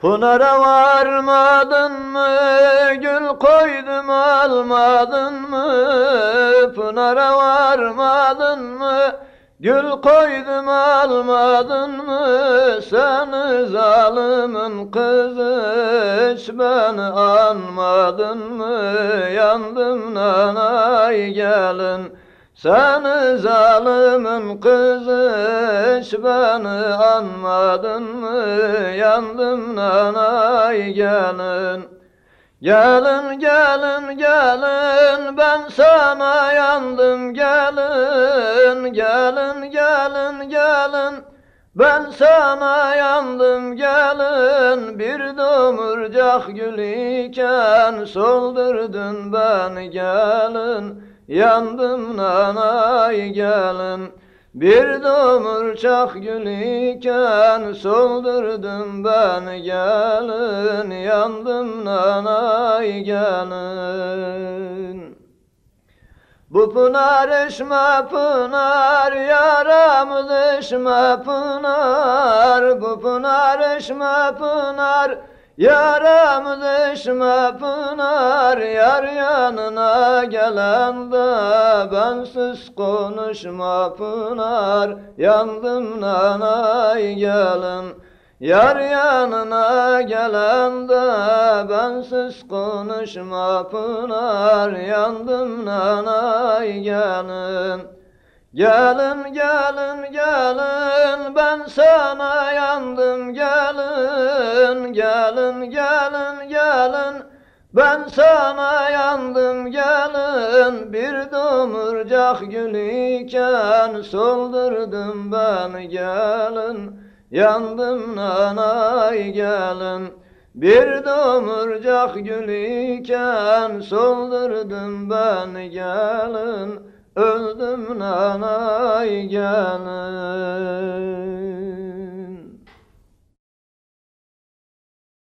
Pınara varmadın mı, gül koydum almadın mı? Pınara varmadın mı, gül koydum almadın mı? Sen zalimin kızı hiç beni anmadın mı? Yandım nanay gelin. Sen zalimin kızı hiç beni anmadın mı? Yandım nanay gelin. Gelin gelin gelin ben sana yandım gelin. Gelin gelin gelin ben sana yandım gelin. Bir domurcak gül iken soldurdun beni gelin. Yandım nanay gelin Bir domurcak gül iken Soldurdun beni gelin Yandım nanay gelin bu pınar eşme pınar, yaram deşme pınar. Bu pınar eşme pınar, yaram deşme pınar. Yar yanına gelende bensiz konuşma pınar. Yandım nanay gelin. Yar yanına gelende bensiz konuşma Pınar yandım nanay gelin Gelin gelin gelin ben sana yandım gelin Gelin gelin gelin ben sana yandım gelin. Bir domurcak gül iken soldurdum beni gelin. Yandım nanay gelin. Bir domurcak gül iken Soldurdun beni gelin. Öldüm nanay gelin